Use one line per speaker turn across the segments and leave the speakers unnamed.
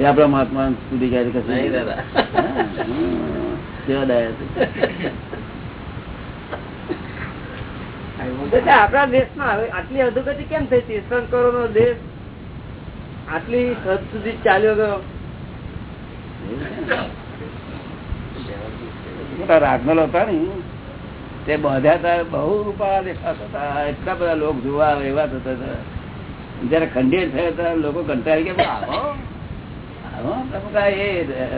એ આપણા મહાત્મા સુધી ગયા કશું
નહીં દાદા.
કેવા દયા છે.
આપણા દેશમાં હવે આટલી અધોગતિ કેમ થઈ હતી? સંસ્કરો નો દેશ આટલી હદ સુધી ચાલ્યો ગયો.
મોટા રાજમલ હતા ને તે બાંધ્યા હતા બહુ રૂપા દેખાતા હતા. એટલા બધા લોકો જોવા એવા થતા હતા. જયારે ખંડેર થયા હતા લોકો કંટાળી ગયા. આવો તમે એ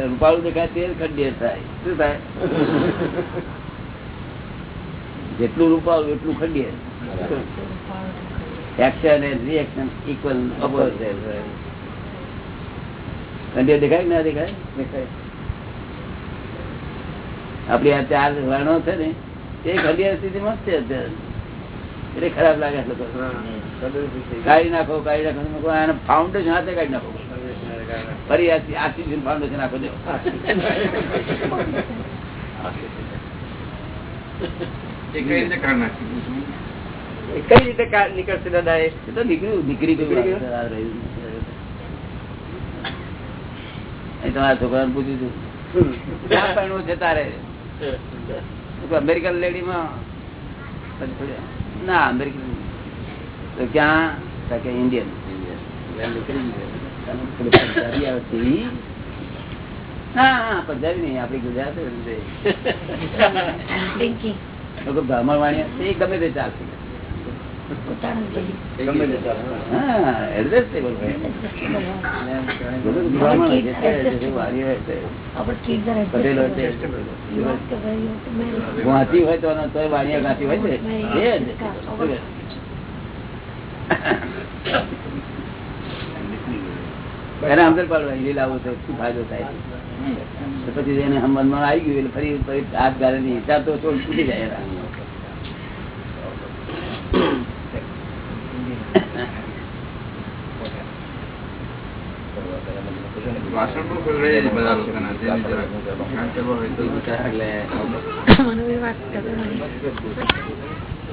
રૂપાળું દેખાય તે ખંડેર થાય. શું થાય? જેટલું રૂપાળું એટલું ખંડેર. એક્શન એન્ડ રિએક્શન ઇક્વલ ખંડેર દેખાય ના દેખાય? દેખાય. આપડી આ ચાર વર્ણો છે ને એ ખંડિયા સ્થિતિમાં જ છે અત્યારે. એટલે ખરાબ લાગે છે લોકો. કાઢી નાખો કાઢી નાખો. આને ફાઉન્ડેશન હાથે કાઢી નાખો. ફરી આશીષ ફાઉન્ડેશન આખો દો
કઈ રીતે
નીકળશે દાદા? એ
તો નીકળ્યું નીકળી ગયું તમારા છોકરા છોકરાને પૂછ્યું ક્યાં પરણવું છે તારે? અમેરિકન લેડી માં. ના અમેરિકન તો ક્યાં? ઇન્ડિયન ઇન્ડિયન આપડી ગુજરાતી બ્રાહ્મણ ગમે તે ચાલશે. વાંચી હોય તો વાણિયા ગાંઠી હોય છે. એને અંદર પાડવા લીલાવો છે શું ફાયદો થાય પછી એને સમજમાં આવી ગયું એટલે ફરી ફરી હાથ ગાળે હિસાબ તો છૂટી જાય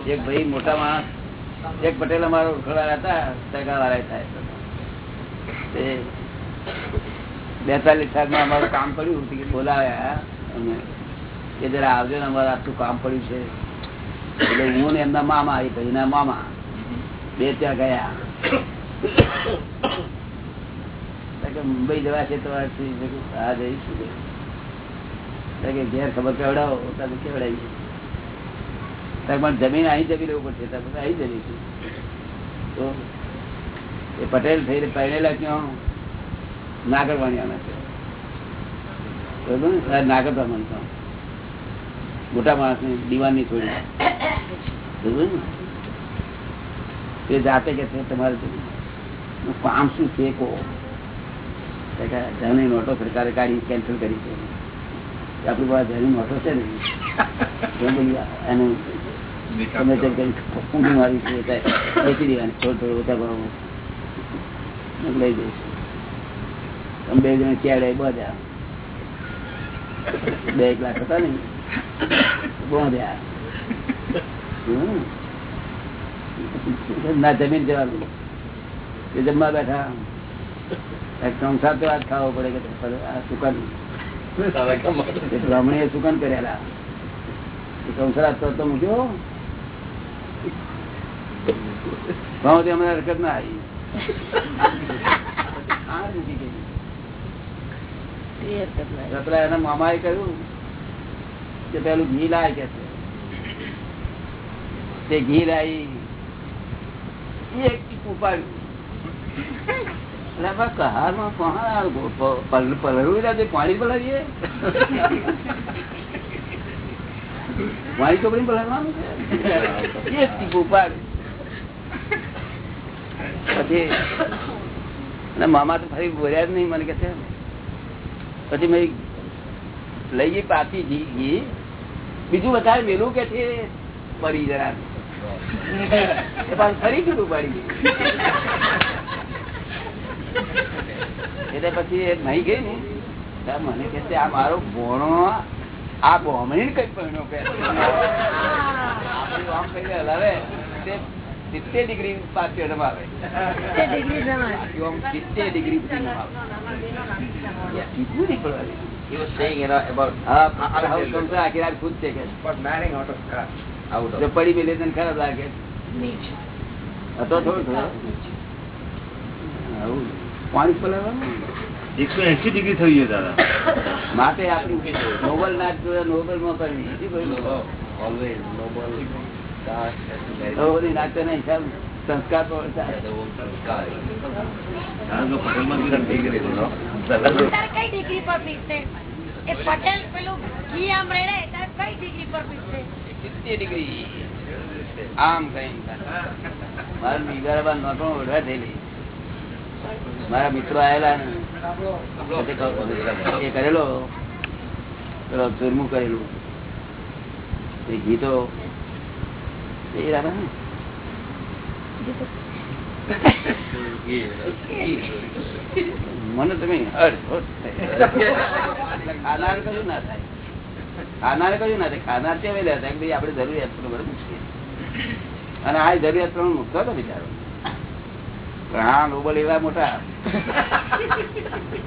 એક ભાઈ મોટા માણસ એક પટેલ અમારો ઓળખવાળા હતા સરકાર વાળા થાય. તે બેતાલીસ સાલમાં અમારું કામ પડ્યું હતું બોલાવ્યા જરા આવજો ને અમારે આટલું કામ પડ્યું છે. એટલે હું ને એમના મામા, એ ભાઈના મામા, બે ત્યાં ગયા. મુંબઈ જવા છે તો આ જઈશું. કે ઘેર ખબર કેવડાવો તમે કેવડાવી પણ જમીન અહીં જમી લેવું પડશે તો પછી અહીં જમીશું. તો એ પટેલ થઈને પહેરેલા ક્યાં? નાગરવાણિયાના છે. બરોબર ને? સાહેબ નાગરવામન તો મોટા માણસની દિવાનની છોડી બરોબર ને? તે જાતે કે છે તમારે કામ શું છે કહો. તો નોટો સરકારે કાઢી કેન્સલ કરી છે. આપણી પાસે જની નોટો છે ને. એનું તમે જેમ કરી ઊંધી મારી છે વેચી દેવાની થોડું થોડું ઓછા ભાવમાં લઈ જઈશું બે જણ ચેડે બધા. બે એક લાખ હતા ને. બોધ્યા ના, જમીન જવાનું એ જમવા બેઠા. સંસાર તો આજ ખાવો પડે કે આ સુકન. બ્રાહ્મણીએ સુકન કરેલા. અમને હરકત ના આવી. આ. રતલા એના મામાએ કહ્યું કે પેલું ઘી લાય કે તે ઘી લાવી એક ઉપાડ્યું. પલ- પાણી પલાવીએ પાણી ચોપડી પલાળવાનું છે. એક ટીપું પછી મામા તો ફરી બોલ્યા જ નહીં, મને કે છે પછી મેં લઈ ગઈ પાછી ઘી બીજું વધારે મેલું કે છે પડી જરા. ફરી કીધું પડી એટલે પછી એ નહીં ગઈ ને. મને કે આ મારો ભોણો આ બોમણી કઈ પહેણ્યો કે હલાવે. સિત્તેર ડિગ્રી પાસે રમાવે સિત્તેર ડિગ્રી સુધી પડવાનું.
He was saying, you know, about
આ હાઉસ સંસાર આખી રાત ખુદ છે કે.
About marrying out of car, out
જો
of.
પડી મેલે તને ખરાબ લાગે હતો થોડો થોડો. આવું. પાણી પલાવવાનું
એકસો એસી ડિગ્રી થઈ ગયું દાદા.
માટે આપણી નોબલ જોડે નોબલમાં કરવી શું કહ્યું? મારા મિત્રો આવેલા ને. કરેલો. પેલો ચૂરમું કરેલું. ગીતો મને તમે ખાનાર કયું ના થાય? ખાનાર કયું ના થાય? ખાનાર કેવી રહ્યા થાય? ભાઈ આપડે જરૂરિયાત પ્રમાણે મૂકીએ અને આ જરૂરિયાત પ્રમાણે મૂકતો હતો બિચારો. હા નોબલ એવા મોટા.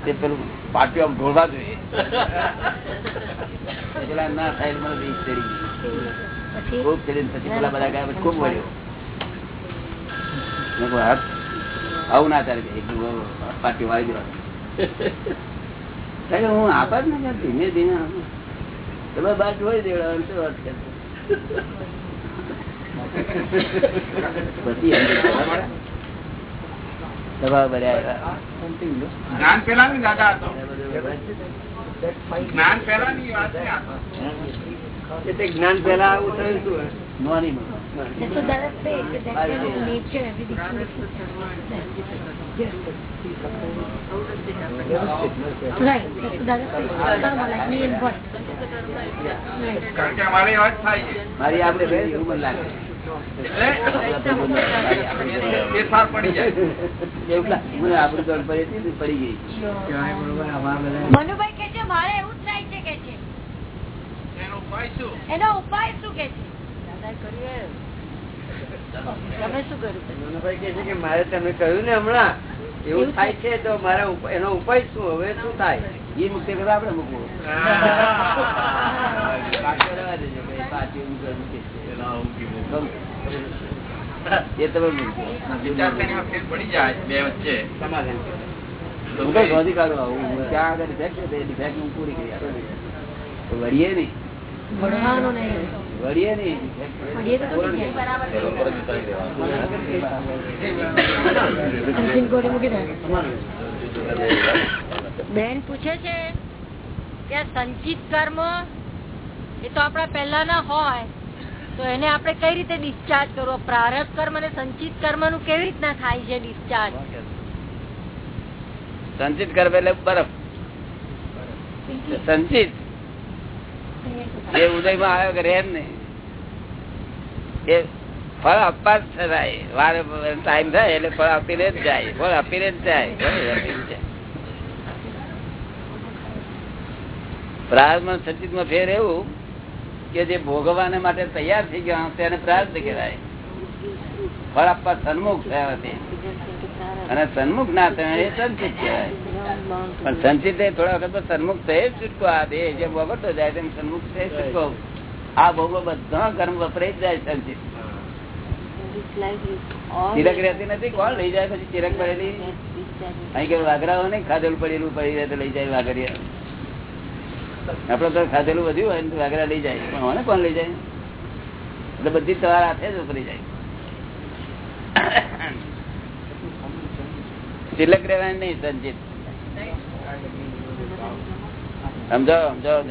તે પેલું પાટીઓ આમ ઢોળવા જોઈએ. પેલા ના થાય મને બીક ચડી ગઈ.
પછી?
ખૂબ ચડીને પછી પેલા બધા ગયા પછી ખૂબ વળ્યો આવું ના પાટી વાળી દેવાનું હું આપા જ ને ધીમે ધીમે. તમે બાર જોઈ દેવડાવવાનું શું વાત છે? પછી દવા.
જ્ઞાન દાદા હતો. વાત તો.
જ્ઞાન પેલા આવું થયું શું
નોની મારી આપણે very human લાગે
મનુભાઈ કે છે મારે એવું જ થાય છે કે છે
એનો ઉપાય શું
કે છે? તમે શું કર્યું?
કે મારે તમે કહ્યું ને હમણાં. એવું થાય છે? મારે એનો ઉપાય શું? હવે શું થાય?
એ મુક્તિ કરતા મૂકવું. એ તમે
પડી જાય બે વચ્ચે.
સમાધાન
તો
વળીએ નહીં.
ભણવાનું બેન પૂછે છે કે સંચિત કર્મ એ તો આપણા પહેલાના હોય તો એને આપણે કઈ રીતે ડિસ્ચાર્જ કરવો? પ્રારબ્ધ કર્મ અને સંચિત કર્મનું કેવી રીતના થાય છે ડિસ્ચાર્જ
સંચિત કર્મ એટલે બરફ. સંચિત. એ ઉદયમાં આવ્યો કે રહે જ એ ફળ આપવા જ થાય. વારે ટાઈમ થાય એટલે ફળ આપીને જ જાય. ફળ આપીને જ જાય. પ્રાર્થમાં સચિત સંચિતમાં ફેર એવું કે જે ભોગવાને માટે તૈયાર થઈ ગયા તેને પ્રાર્થ કહેવાય. ફળ આપવા સન્મુખ થયા અને સન્મુખ ના થયા એ સંચિત કહેવાય. પણ સંચિત થોડા વખત સન્મુખ થઈ છૂટકો આ દેહ જેમ વગરતો જાય તેમ સન્મુખ થઈ છૂટકો આ ભોગો બધા કર્મ વપરાઈ જાય સંચિત ચિરક રહેતી નથી કોણ લઈ જાય પછી ચિરક પડેલી અહીં કે વાઘરાઓ નહીં ખાધેલું પડેલું પડી જાય તો લઈ જાય વાઘરિયા. આપડે તો ખાધેલું બધું હોય ને વાઘરા લઈ જાય. પણ મને કોણ લઈ જાય? એટલે બધી તમારા હાથે જ ઉપરી જાય. તિલક રહેવાય નહીં સંચિત સમજાવો સમજાવો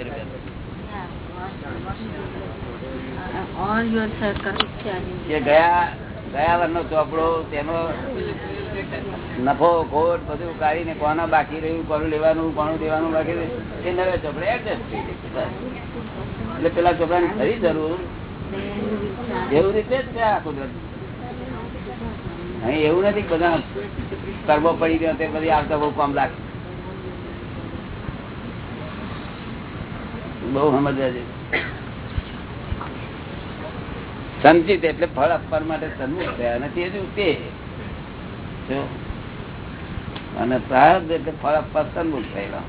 કે ગયા ગયા વર્ષનો ચોપડો તેનો નફો ખોટ બધું કાઢીને કોના બાકી રહ્યું કોનું લેવાનું કોનું દેવાનું બાકી રહ્યું એ નવે ચોપડે થઈ એટલે પેલા ચોપડાની ખરી જરૂર? એવું રીતે જ છે આ કુદરત? અહીં એવું નથી બધા કરવો પડી ગયો તે બધી આવતા બહુ કામ લાગે બહુ સમજવા છે સંચિત એટલે ફળ આપવા માટે સન્મુખ થયા નથી હજુ તે અને પ્રાર્થ એટલે ફળ આપવા સન્મુખ થયેલા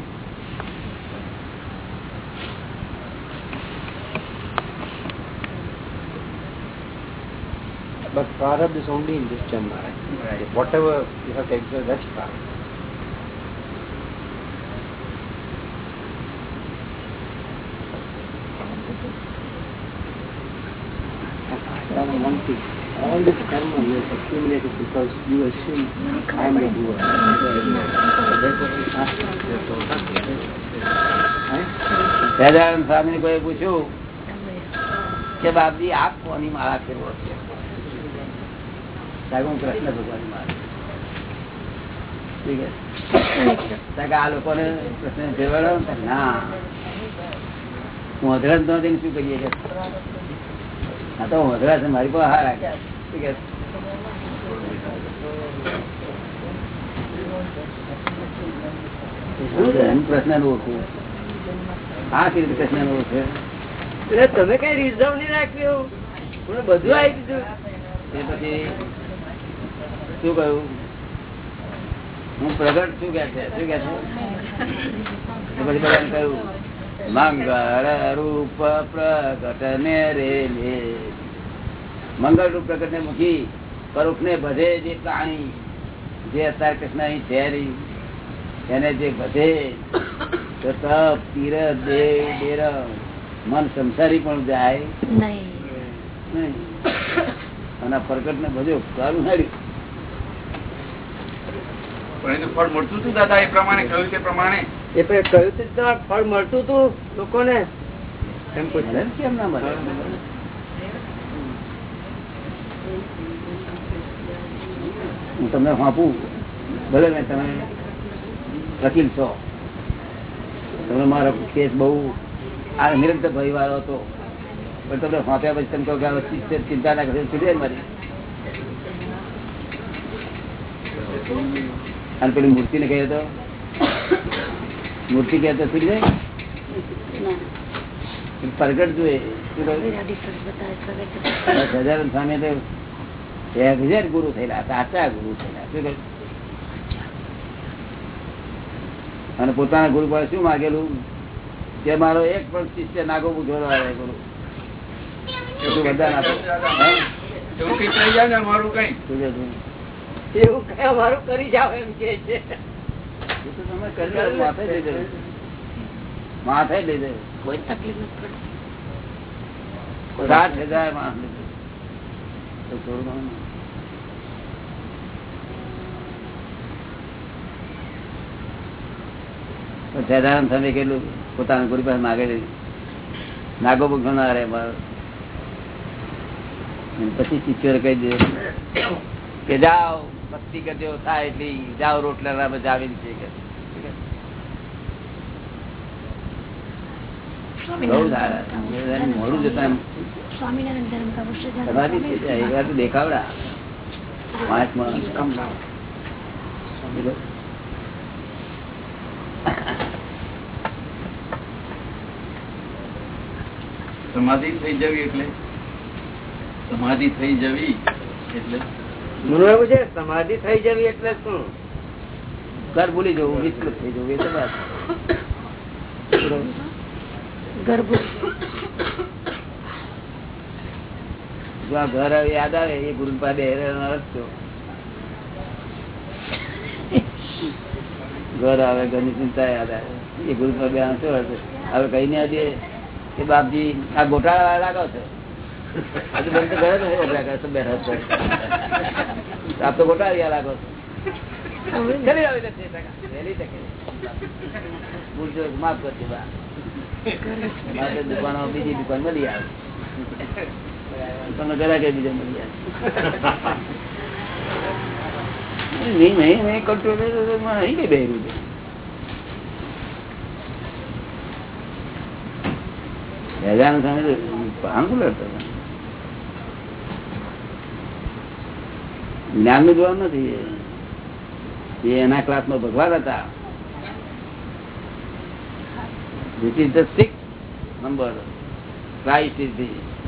But Prarabdha is only in this Janma, right? Whatever you have to exert, that's Prarabdha. One all this karma you have accumulated because you assume I the doer.
Sahajanand Swami કોઈ પૂછ્યું કે બાપજી આપ કોની માળા ફેરવો છે સાહેબ, હું કૃષ્ણ ભગવાન માળા આ લોકોને કૃષ્ણ ફેરવાડો ને? હું અધરજ નથી શું કરીએ કે આ તો વધરા છે મારી પાસે હાર છે. શું? હું કૃષ્ણનું આ કેવી રીતે કૃષ્ણ ઓળખે
એટલે તમે કઈ રિઝર્વ નહીં રાખ્યું? મને બધું આવી દીધું.
એ પછી શું કહ્યું? હું પ્રગટ શું કે છે? શું કે છે? પછી બધાને કહ્યું મંગળ રૂપ પ્રગટ ને રે મંગળ રૂપ પ્રગટ ને મૂકી પરોક્ષ ને બધે જે પ્રાણી જે અત્યારે કૃષ્ણ અહીં નહીં, એને જે બધે તો તપ તીરથ દેવ ડેર મન સંસારી પણ જાય.
નહીં.
અને પ્રગટ ને બધું સારું હાર્યું
પણ એનું ફળ મળતું હતું દાદા એ પ્રમાણે કહ્યું તે પ્રમાણે?
એ કહ્યું હતું ફળ મળતું હતું લોકોને. એમ પૂછે
કેમ ના મળે હું તમને વાપું ભલે ને તમે વકીલ છો. તમે મારો કેસ બહુ આ નિરંતર ભાઈ વાળો હતો. પણ તમને ફાંપ્યા પછી તમે કહો કે આ ચિંતા- ચિંતા ના કરે મારી. અને પેલી મૂર્તિ ને કહ્યું તો? મૂર્તિ કહે તો છૂટી જાય? પ્રગટ જોઈએ. કહ્યું સજાનંદ તો એક હજાર ગુરુ થયેલા સાચા ગુરુ થયેલા. શું કહ્યું અને પોતાના ગુરુ પાસે શું માગેલું? કે મારો એક પણ શિષ્ય નાગો આવે ગુરુ. આપો. હે?
એવું કઈ અમારું
કરી જાવ એમ કે છે.
માથે લઈ.
કોઈ તકલીફ નથી
સાત હજાર માણસ સ્વામી કેટલું પોતાના ગુરુ પાસે માગે નાગો અને પછી શિષ્યો કહી દે કે જાઓ. ભક્તિ કરજો થાય એટલી જાવ રોટલા જામીન છે? કે મોડું જતા સમાધિ થઈ
જવી એટલે? સમાધિ થઈ જવી એટલે?
મને એવું છે સમાધિ થઈ જવી એટલે શું?
ઘર ભૂલી જવું વિસ્તૃત થઈ જવું એ તો વાત.
ઘર
જો આ ઘર હવે યાદ આવે એ ગુરુ પાસે રસ્તો ઘર આવે ઘરની ચિંતા યાદ આવે. એ ગુરુ પાસે હવે કઈ ને આજે કે બાપજી આ ગોટાળા લાગો છો? હજુ બંધ ઘરે ને ગોટાળા કરે તો બેઠા છો. આપ તો ગોટાળિયા લાગો. છો ચલી આવી જશે ટકા. વહેલી તકે ભૂલજો તો માફ કરજો દુકાનો બીજી દુકાન મળી આવે. તમને ઘરે કે બીજા મળી આવે? નહીં નહીં નહીં કંટ્રોલ અહીં કઈ બેરું છે? સહેજાનંદ સ્વામી તો ભાંગું લડતા હતા. જ્ઞાનનું જોવાનું નથી. એ. એના ક્લાસમાં ભગવાન હતા.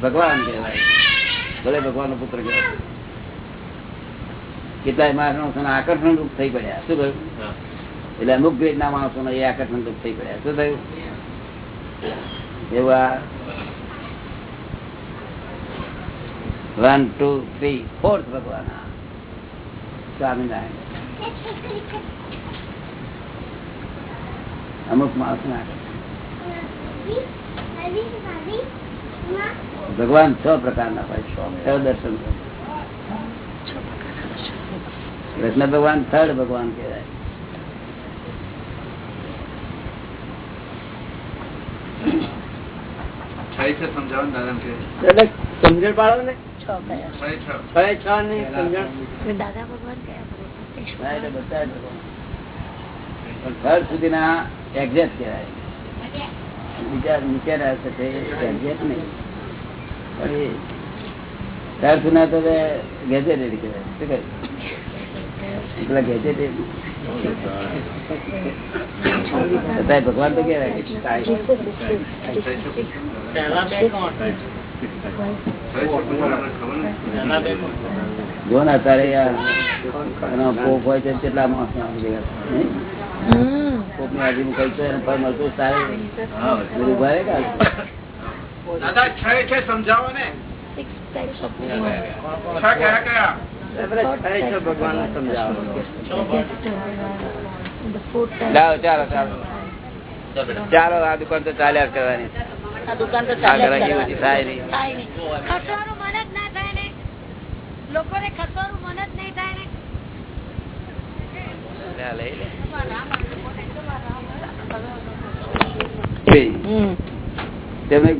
ભગવાન આકર્ષણ રૂપ થઈ પડ્યા. શું થયું? એટલે અમુક ગ્રેડ ના માણસો એ આકર્ષણ રૂપ થઈ પડ્યા. શું થયું? એવા વન ટુ થ્રી ફોર્થ ભગવાન. સ્વામિનારાયણ અમુક માણસો ભગવાન છ પ્રકારના હોય છ દર્શન કૃષ્ણ ભગવાન થર્ડ ભગવાન કહેવાય.
ને
સમજણ પાડો ને.
છ કયા
છ છ
છ એ છ ની સમજણ
દાદા ભગવાન કયા
હા, એટલે બધા જ ભગવાન. પણ થર્ડ સુધીના એક્ઝેક્ટ કહેવાય બીજા નીચેના છે તે એક્ઝેક્ટ નહીં પણ એ થર્ડ સુધીના તો ગેજેટેડ કહેવાય શું કહે પેલા ગેજેટેડ છતાંય ભગવાન તો કહેવાય જો ને અત્યારે આ હોય છે કેટલા માણસ કોકની મળતું સારું ઊભા રહે
દાદા છ છે સમજાવો ને. છ કયા કયા?
બધા છ એ છ ભગવાન
ચાલો ચાલો. ચાલો ચાલો આ દુકાન તો ચાલ્યા કરવાની.
દુકાન તો
થાય નહીં.
ખસવાનું મન જ ના થાય ને. લોકોને ખસવાનું મન જ નહીં થાય ને.
તેમને